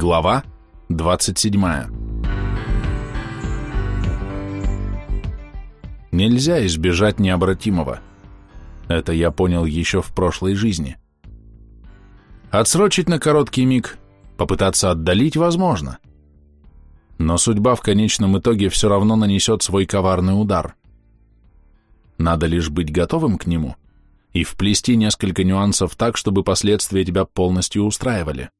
Глава 27. Нельзя избежать необратимого. Это я понял еще в прошлой жизни. Отсрочить на короткий миг, попытаться отдалить возможно. Но судьба в конечном итоге все равно нанесет свой коварный удар. Надо лишь быть готовым к нему и вплести несколько нюансов так, чтобы последствия тебя полностью устраивали.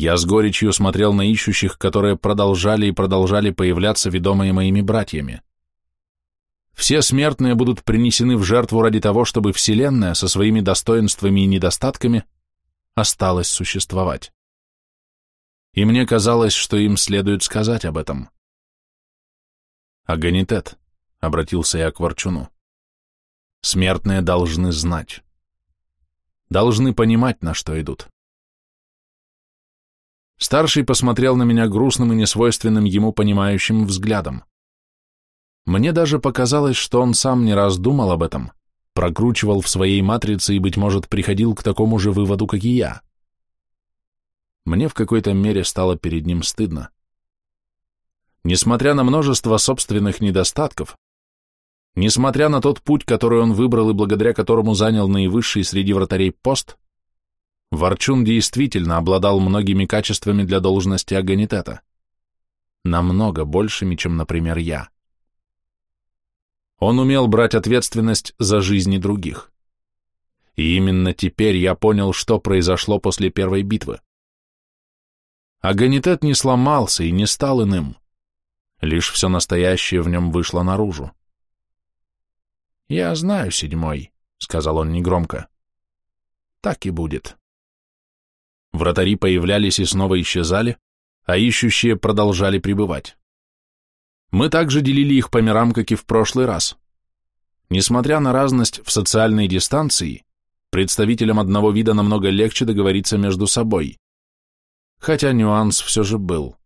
Я с горечью смотрел на ищущих, которые продолжали и продолжали появляться, ведомые моими братьями. Все смертные будут принесены в жертву ради того, чтобы Вселенная со своими достоинствами и недостатками осталась существовать. И мне казалось, что им следует сказать об этом. «Аганитет», — обратился я к Ворчуну, — «смертные должны знать, должны понимать, на что идут». Старший посмотрел на меня грустным и несвойственным ему понимающим взглядом. Мне даже показалось, что он сам не раз думал об этом, прокручивал в своей матрице и, быть может, приходил к такому же выводу, как и я. Мне в какой-то мере стало перед ним стыдно. Несмотря на множество собственных недостатков, несмотря на тот путь, который он выбрал и благодаря которому занял наивысший среди вратарей пост, Ворчун действительно обладал многими качествами для должности агонитета. Намного большими, чем, например, я. Он умел брать ответственность за жизни других. И именно теперь я понял, что произошло после первой битвы. Агонитет не сломался и не стал иным. Лишь все настоящее в нем вышло наружу. «Я знаю, седьмой», — сказал он негромко. «Так и будет». Вратари появлялись и снова исчезали, а ищущие продолжали пребывать. Мы также делили их по мирам, как и в прошлый раз. Несмотря на разность в социальной дистанции, представителям одного вида намного легче договориться между собой. Хотя нюанс все же был.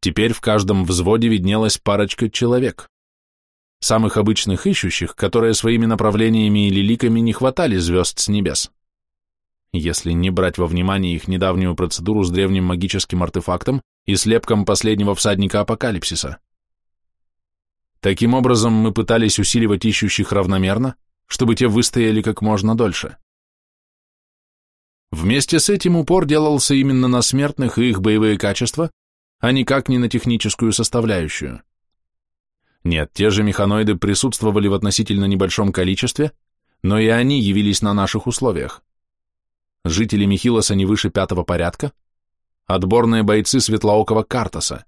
Теперь в каждом взводе виднелась парочка человек. Самых обычных ищущих, которые своими направлениями или ликами не хватали звезд с небес если не брать во внимание их недавнюю процедуру с древним магическим артефактом и слепком последнего всадника апокалипсиса. Таким образом, мы пытались усиливать ищущих равномерно, чтобы те выстояли как можно дольше. Вместе с этим упор делался именно на смертных и их боевые качества, а никак не на техническую составляющую. Нет, те же механоиды присутствовали в относительно небольшом количестве, но и они явились на наших условиях жители Михилоса не выше пятого порядка, отборные бойцы Светлоокого Картаса.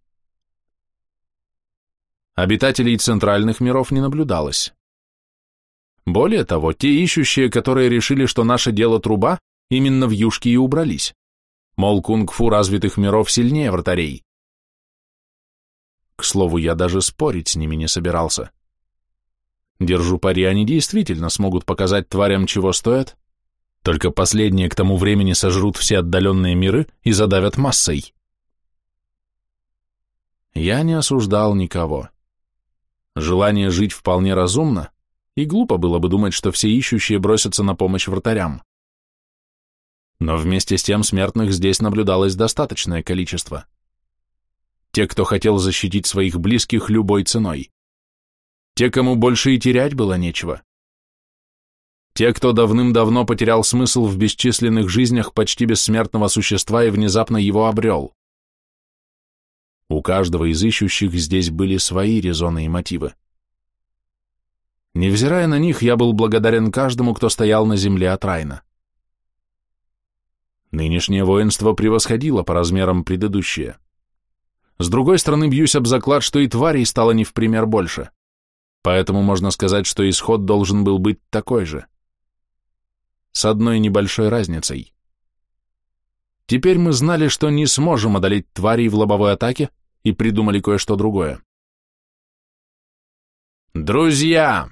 Обитателей центральных миров не наблюдалось. Более того, те ищущие, которые решили, что наше дело труба, именно в юшке и убрались. Мол, кунг-фу развитых миров сильнее вратарей. К слову, я даже спорить с ними не собирался. Держу пари, они действительно смогут показать тварям, чего стоят, только последние к тому времени сожрут все отдаленные миры и задавят массой. Я не осуждал никого. Желание жить вполне разумно, и глупо было бы думать, что все ищущие бросятся на помощь вратарям. Но вместе с тем смертных здесь наблюдалось достаточное количество. Те, кто хотел защитить своих близких любой ценой. Те, кому больше и терять было нечего. Те, кто давным-давно потерял смысл в бесчисленных жизнях почти бессмертного существа и внезапно его обрел. У каждого из ищущих здесь были свои резоны и мотивы. Невзирая на них, я был благодарен каждому, кто стоял на земле от Райна. Нынешнее воинство превосходило по размерам предыдущее. С другой стороны, бьюсь об заклад, что и тварей стало не в пример больше. Поэтому можно сказать, что исход должен был быть такой же с одной небольшой разницей. Теперь мы знали, что не сможем одолеть тварей в лобовой атаке и придумали кое-что другое. «Друзья!»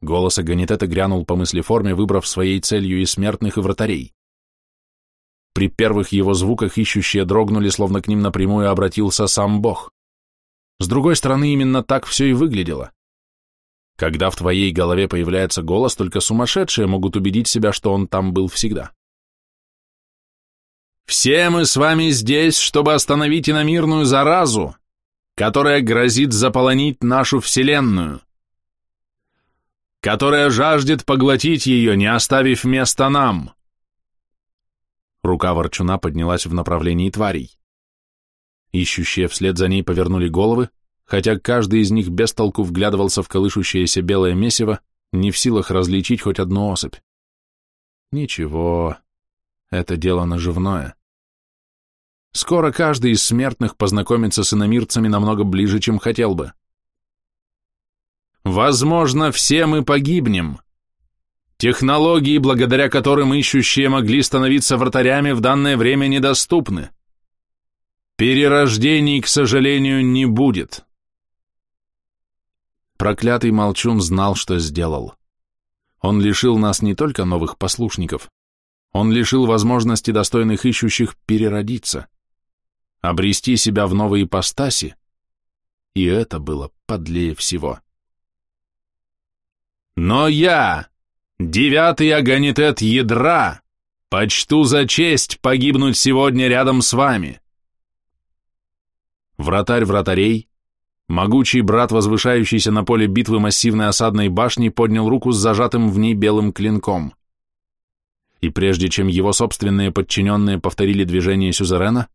Голос Аганитета грянул по мысли форме, выбрав своей целью и смертных, и вратарей. При первых его звуках ищущие дрогнули, словно к ним напрямую обратился сам Бог. С другой стороны, именно так все и выглядело. Когда в твоей голове появляется голос, только сумасшедшие могут убедить себя, что он там был всегда. Все мы с вами здесь, чтобы остановить иномирную заразу, которая грозит заполонить нашу Вселенную, которая жаждет поглотить ее, не оставив места нам. Рука ворчуна поднялась в направлении тварей. Ищущие вслед за ней повернули головы, хотя каждый из них без толку вглядывался в колышущееся белое месиво, не в силах различить хоть одну особь. Ничего, это дело наживное. Скоро каждый из смертных познакомится с иномирцами намного ближе, чем хотел бы. Возможно, все мы погибнем. Технологии, благодаря которым ищущие могли становиться вратарями, в данное время недоступны. Перерождений, к сожалению, не будет. Проклятый молчун знал, что сделал. Он лишил нас не только новых послушников, он лишил возможности достойных ищущих переродиться, обрести себя в новой ипостаси, и это было подлее всего. Но я, девятый агонитет ядра, почту за честь погибнуть сегодня рядом с вами. Вратарь вратарей, Могучий брат, возвышающийся на поле битвы массивной осадной башни, поднял руку с зажатым в ней белым клинком. И прежде чем его собственные подчиненные повторили движение сюзерена,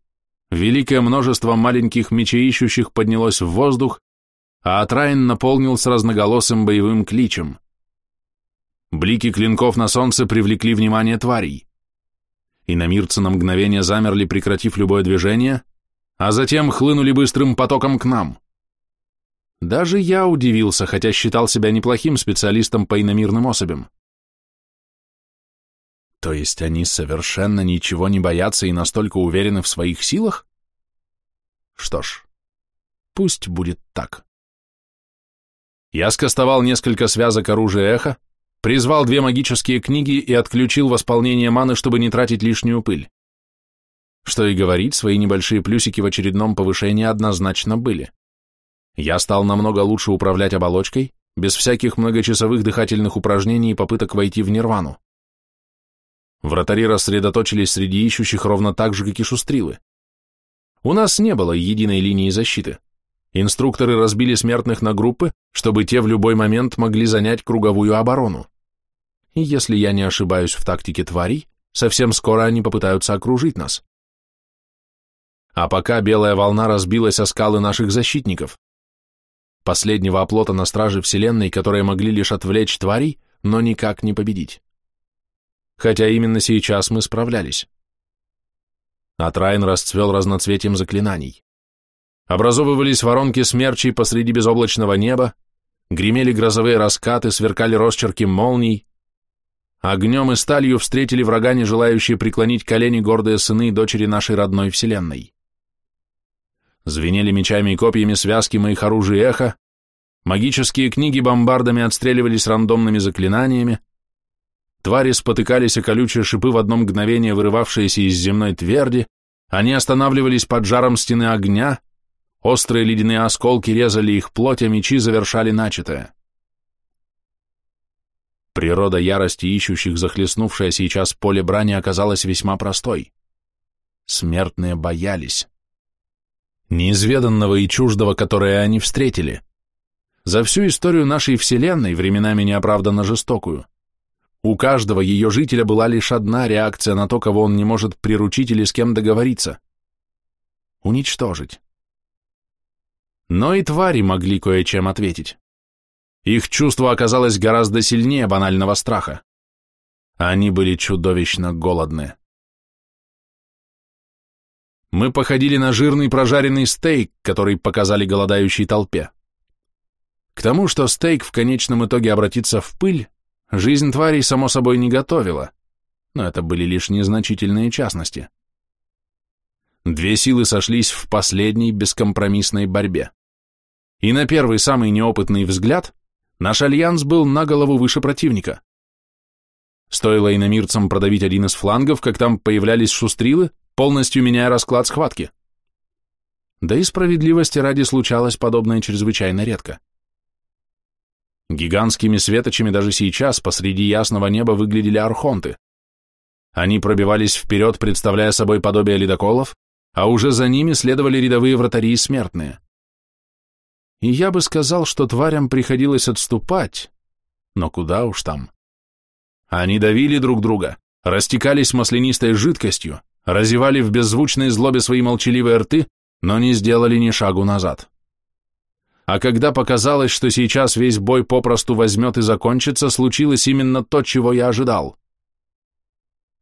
великое множество маленьких мечеищущих поднялось в воздух, а Атрайн наполнился разноголосым боевым кличем. Блики клинков на солнце привлекли внимание тварей. И намирцы на мгновение замерли, прекратив любое движение, а затем хлынули быстрым потоком к нам. Даже я удивился, хотя считал себя неплохим специалистом по иномирным особям. То есть они совершенно ничего не боятся и настолько уверены в своих силах? Что ж, пусть будет так. Я скостовал несколько связок оружия эхо, призвал две магические книги и отключил восполнение маны, чтобы не тратить лишнюю пыль. Что и говорить, свои небольшие плюсики в очередном повышении однозначно были. Я стал намного лучше управлять оболочкой, без всяких многочасовых дыхательных упражнений и попыток войти в нирвану. Вратари рассредоточились среди ищущих ровно так же, как и шустрилы. У нас не было единой линии защиты. Инструкторы разбили смертных на группы, чтобы те в любой момент могли занять круговую оборону. И если я не ошибаюсь в тактике тварей, совсем скоро они попытаются окружить нас. А пока белая волна разбилась о скалы наших защитников последнего оплота на страже Вселенной, которые могли лишь отвлечь тварей, но никак не победить. Хотя именно сейчас мы справлялись. Атрайн расцвел разноцветием заклинаний. Образовывались воронки смерчей посреди безоблачного неба, гремели грозовые раскаты, сверкали росчерки молний. Огнем и сталью встретили врага, не желающие преклонить колени гордые сыны и дочери нашей родной Вселенной. Звенели мечами и копьями связки моих оружий эхо, магические книги бомбардами отстреливались рандомными заклинаниями, твари спотыкались о колючие шипы в одно мгновение, вырывавшиеся из земной тверди, они останавливались под жаром стены огня, острые ледяные осколки резали их плоть, а мечи завершали начатое. Природа ярости ищущих, захлестнувшая сейчас поле брани, оказалась весьма простой. Смертные боялись неизведанного и чуждого, которое они встретили. За всю историю нашей Вселенной, временами неоправданно жестокую, у каждого ее жителя была лишь одна реакция на то, кого он не может приручить или с кем договориться — уничтожить. Но и твари могли кое-чем ответить. Их чувство оказалось гораздо сильнее банального страха. Они были чудовищно голодны. Мы походили на жирный прожаренный стейк, который показали голодающей толпе. К тому, что стейк в конечном итоге обратится в пыль, жизнь тварей, само собой, не готовила, но это были лишь незначительные частности. Две силы сошлись в последней бескомпромиссной борьбе. И на первый, самый неопытный взгляд, наш альянс был на голову выше противника. Стоило иномирцам продавить один из флангов, как там появлялись шустрилы, полностью меняя расклад схватки. Да и справедливости ради случалось подобное чрезвычайно редко. Гигантскими светочами даже сейчас посреди ясного неба выглядели архонты. Они пробивались вперед, представляя собой подобие ледоколов, а уже за ними следовали рядовые вратари и смертные. И я бы сказал, что тварям приходилось отступать, но куда уж там. Они давили друг друга, растекались маслянистой жидкостью, разевали в беззвучной злобе свои молчаливые рты, но не сделали ни шагу назад. А когда показалось, что сейчас весь бой попросту возьмет и закончится, случилось именно то, чего я ожидал.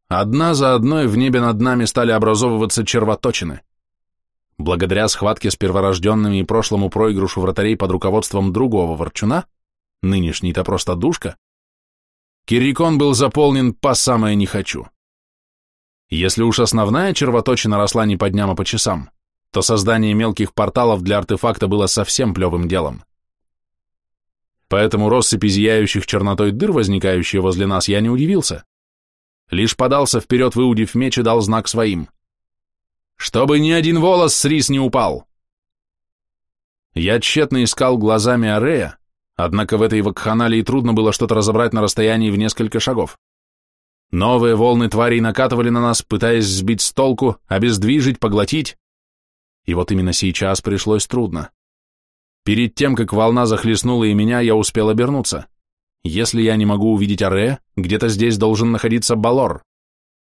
Одна за одной в небе над нами стали образовываться червоточины. Благодаря схватке с перворожденными и прошлому проигрышу вратарей под руководством другого ворчуна, нынешний-то просто душка, Кирикон был заполнен по самое не хочу. Если уж основная червоточина росла не по дням, а по часам, то создание мелких порталов для артефакта было совсем плевым делом. Поэтому россыпи зияющих чернотой дыр, возникающие возле нас, я не удивился. Лишь подался вперед, выудив меч и дал знак своим. «Чтобы ни один волос с рис не упал!» Я тщетно искал глазами Арея, однако в этой вакханалии трудно было что-то разобрать на расстоянии в несколько шагов. Новые волны тварей накатывали на нас, пытаясь сбить с толку, обездвижить, поглотить. И вот именно сейчас пришлось трудно. Перед тем, как волна захлестнула и меня, я успел обернуться. Если я не могу увидеть Аре, где-то здесь должен находиться Балор.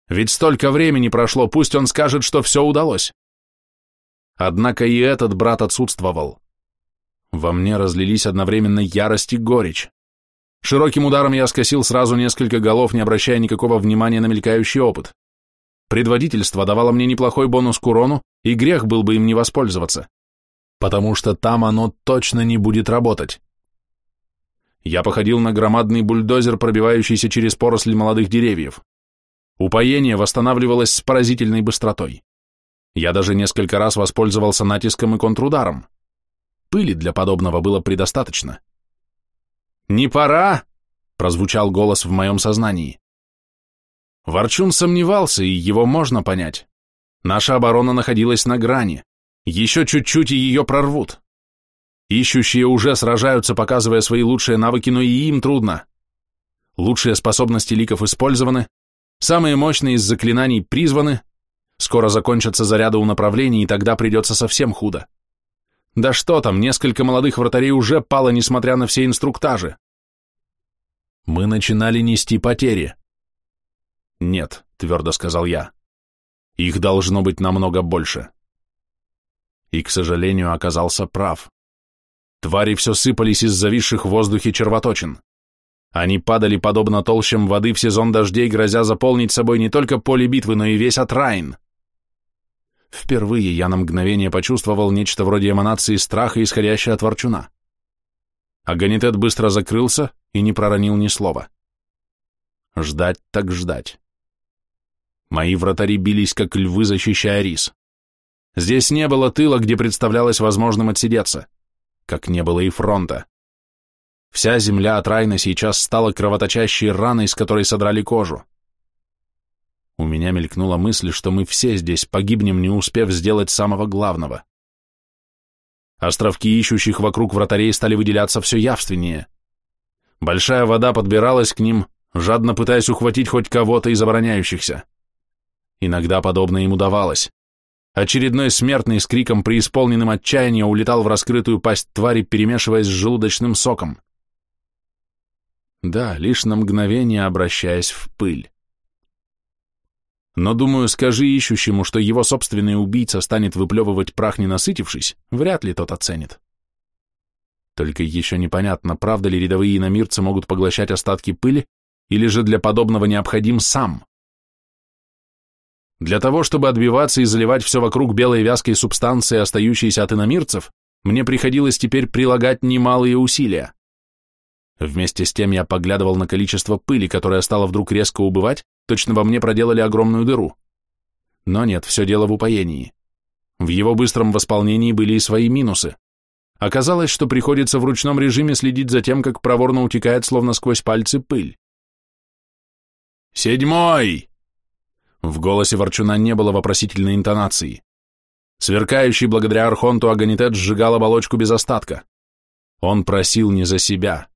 Ведь столько времени прошло, пусть он скажет, что все удалось. Однако и этот брат отсутствовал. Во мне разлились одновременно ярость и горечь. Широким ударом я скосил сразу несколько голов, не обращая никакого внимания на мелькающий опыт. Предводительство давало мне неплохой бонус к урону, и грех был бы им не воспользоваться, потому что там оно точно не будет работать. Я походил на громадный бульдозер, пробивающийся через поросли молодых деревьев. Упоение восстанавливалось с поразительной быстротой. Я даже несколько раз воспользовался натиском и контрударом. Пыли для подобного было предостаточно. «Не пора!» — прозвучал голос в моем сознании. Ворчун сомневался, и его можно понять. Наша оборона находилась на грани. Еще чуть-чуть, и ее прорвут. Ищущие уже сражаются, показывая свои лучшие навыки, но и им трудно. Лучшие способности ликов использованы, самые мощные из заклинаний призваны, скоро закончатся заряды у направлений, и тогда придется совсем худо. Да что там, несколько молодых вратарей уже пало, несмотря на все инструктажи. Мы начинали нести потери. Нет, твердо сказал я. Их должно быть намного больше. И, к сожалению, оказался прав. Твари все сыпались из зависших в воздухе червоточин. Они падали подобно толщам воды в сезон дождей, грозя заполнить собой не только поле битвы, но и весь Атрайн. Впервые я на мгновение почувствовал нечто вроде эманации страха, исходящей от ворчуна. Аганитет быстро закрылся и не проронил ни слова. Ждать так ждать. Мои вратари бились, как львы, защищая рис. Здесь не было тыла, где представлялось возможным отсидеться, как не было и фронта. Вся земля от Райна сейчас стала кровоточащей раной, с которой содрали кожу. У меня мелькнула мысль, что мы все здесь погибнем, не успев сделать самого главного. Островки ищущих вокруг вратарей стали выделяться все явственнее. Большая вода подбиралась к ним, жадно пытаясь ухватить хоть кого-то из обороняющихся. Иногда подобное им удавалось. Очередной смертный с криком преисполненным отчаяния улетал в раскрытую пасть твари, перемешиваясь с желудочным соком. Да, лишь на мгновение обращаясь в пыль. Но, думаю, скажи ищущему, что его собственный убийца станет выплевывать прах, не насытившись, вряд ли тот оценит. Только еще непонятно, правда ли рядовые иномирцы могут поглощать остатки пыли, или же для подобного необходим сам. Для того, чтобы отбиваться и заливать все вокруг белой вязкой субстанции, остающейся от иномирцев, мне приходилось теперь прилагать немалые усилия. Вместе с тем я поглядывал на количество пыли, которое стало вдруг резко убывать, точно во мне проделали огромную дыру. Но нет, все дело в упоении. В его быстром восполнении были и свои минусы. Оказалось, что приходится в ручном режиме следить за тем, как проворно утекает, словно сквозь пальцы, пыль. «Седьмой!» В голосе Ворчуна не было вопросительной интонации. Сверкающий благодаря Архонту Аганитет сжигал оболочку без остатка. Он просил не за себя.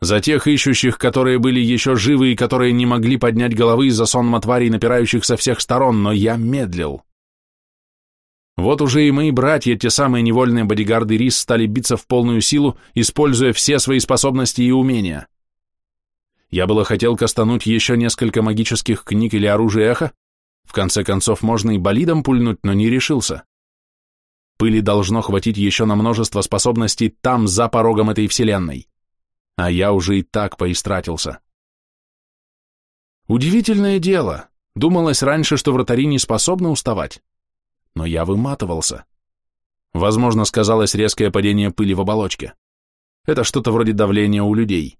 За тех ищущих, которые были еще живы и которые не могли поднять головы из-за сонма тварей, напирающих со всех сторон, но я медлил. Вот уже и мои братья, те самые невольные бодигарды Рис, стали биться в полную силу, используя все свои способности и умения. Я было хотел кастануть еще несколько магических книг или оружия эхо, в конце концов можно и болидом пульнуть, но не решился. Пыли должно хватить еще на множество способностей там, за порогом этой вселенной. А я уже и так поистратился. Удивительное дело. Думалось раньше, что вратари не способны уставать но я выматывался. Возможно, сказалось резкое падение пыли в оболочке. Это что-то вроде давления у людей.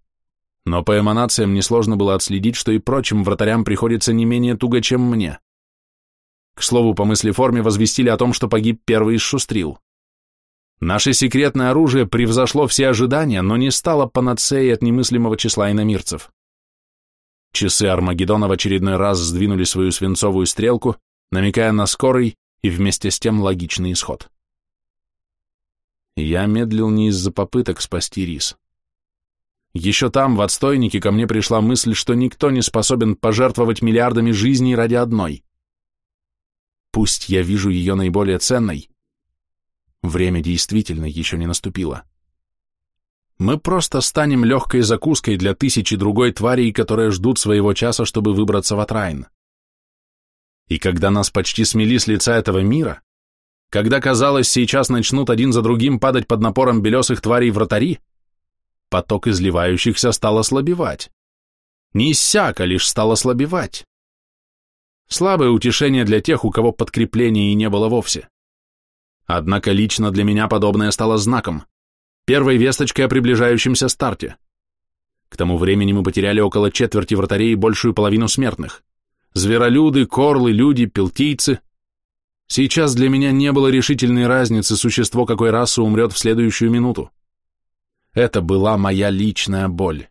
Но по эманациям несложно было отследить, что и прочим вратарям приходится не менее туго, чем мне. К слову, по мысли форме возвестили о том, что погиб первый из шустрил. Наше секретное оружие превзошло все ожидания, но не стало панацеей от немыслимого числа иномирцев. Часы Армагеддона в очередной раз сдвинули свою свинцовую стрелку, намекая на скорый, и вместе с тем логичный исход. Я медлил не из-за попыток спасти рис. Еще там, в отстойнике, ко мне пришла мысль, что никто не способен пожертвовать миллиардами жизней ради одной. Пусть я вижу ее наиболее ценной, время действительно еще не наступило. Мы просто станем легкой закуской для тысячи другой тварей, которые ждут своего часа, чтобы выбраться в Атрайн. И когда нас почти смели с лица этого мира, когда, казалось, сейчас начнут один за другим падать под напором белесых тварей вратари, поток изливающихся стал ослабевать. Не иссяк, а лишь стал ослабевать. Слабое утешение для тех, у кого подкрепления и не было вовсе. Однако лично для меня подобное стало знаком, первой весточкой о приближающемся старте. К тому времени мы потеряли около четверти вратарей и большую половину смертных зверолюды, корлы, люди, пелтийцы. Сейчас для меня не было решительной разницы, существо какой расы умрет в следующую минуту. Это была моя личная боль.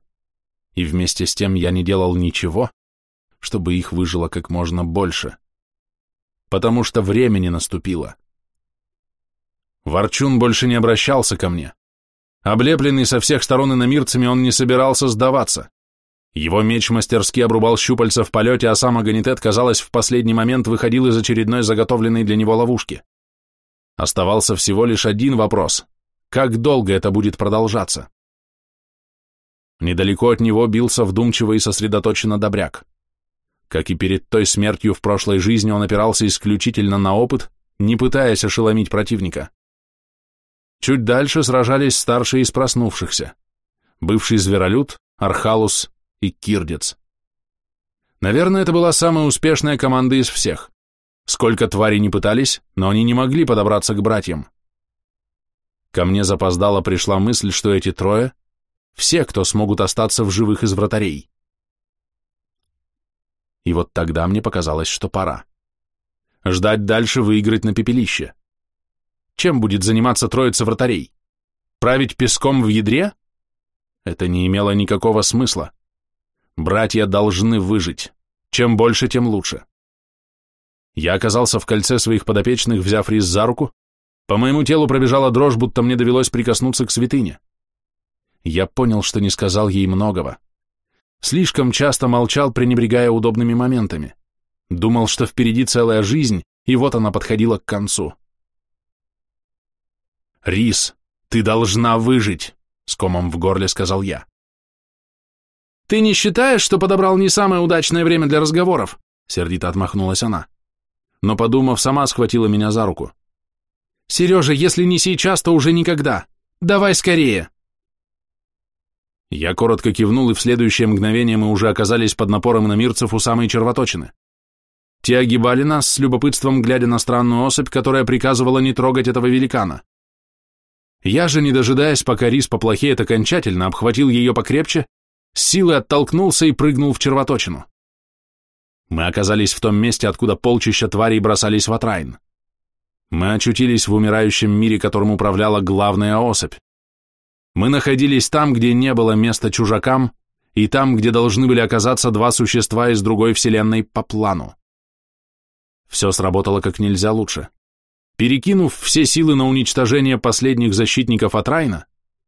И вместе с тем я не делал ничего, чтобы их выжило как можно больше. Потому что времени наступило. Ворчун больше не обращался ко мне. Облепленный со всех сторон иномирцами, он не собирался сдаваться. Его меч мастерски обрубал щупальца в полете, а сам Аганитет, казалось, в последний момент выходил из очередной заготовленной для него ловушки. Оставался всего лишь один вопрос. Как долго это будет продолжаться? Недалеко от него бился вдумчиво и сосредоточенно добряк. Как и перед той смертью в прошлой жизни, он опирался исключительно на опыт, не пытаясь ошеломить противника. Чуть дальше сражались старшие из проснувшихся. Бывший зверолюд, Архалус и Кирдец. Наверное, это была самая успешная команда из всех. Сколько тварей не пытались, но они не могли подобраться к братьям. Ко мне запоздало пришла мысль, что эти трое — все, кто смогут остаться в живых из вратарей. И вот тогда мне показалось, что пора. Ждать дальше выиграть на пепелище. Чем будет заниматься троица вратарей? Править песком в ядре? Это не имело никакого смысла. Братья должны выжить. Чем больше, тем лучше. Я оказался в кольце своих подопечных, взяв Рис за руку. По моему телу пробежала дрожь, будто мне довелось прикоснуться к святыне. Я понял, что не сказал ей многого. Слишком часто молчал, пренебрегая удобными моментами. Думал, что впереди целая жизнь, и вот она подходила к концу. «Рис, ты должна выжить!» — с комом в горле сказал я. «Ты не считаешь, что подобрал не самое удачное время для разговоров?» Сердито отмахнулась она. Но, подумав, сама схватила меня за руку. «Сережа, если не сейчас, то уже никогда. Давай скорее!» Я коротко кивнул, и в следующее мгновение мы уже оказались под напором иномирцев у самой червоточины. Те огибали нас с любопытством, глядя на странную особь, которая приказывала не трогать этого великана. Я же, не дожидаясь, пока рис поплохеет окончательно, обхватил ее покрепче с силой оттолкнулся и прыгнул в червоточину. Мы оказались в том месте, откуда полчища тварей бросались в Атрайн. Мы очутились в умирающем мире, которым управляла главная особь. Мы находились там, где не было места чужакам, и там, где должны были оказаться два существа из другой вселенной по плану. Все сработало как нельзя лучше. Перекинув все силы на уничтожение последних защитников Атрайна,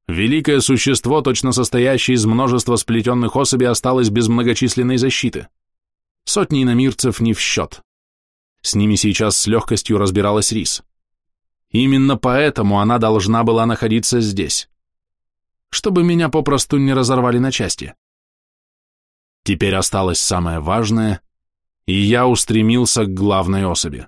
Великое существо, точно состоящее из множества сплетенных особей, осталось без многочисленной защиты. Сотни иномирцев не в счет. С ними сейчас с легкостью разбиралась Рис. Именно поэтому она должна была находиться здесь. Чтобы меня попросту не разорвали на части. Теперь осталось самое важное, и я устремился к главной особи.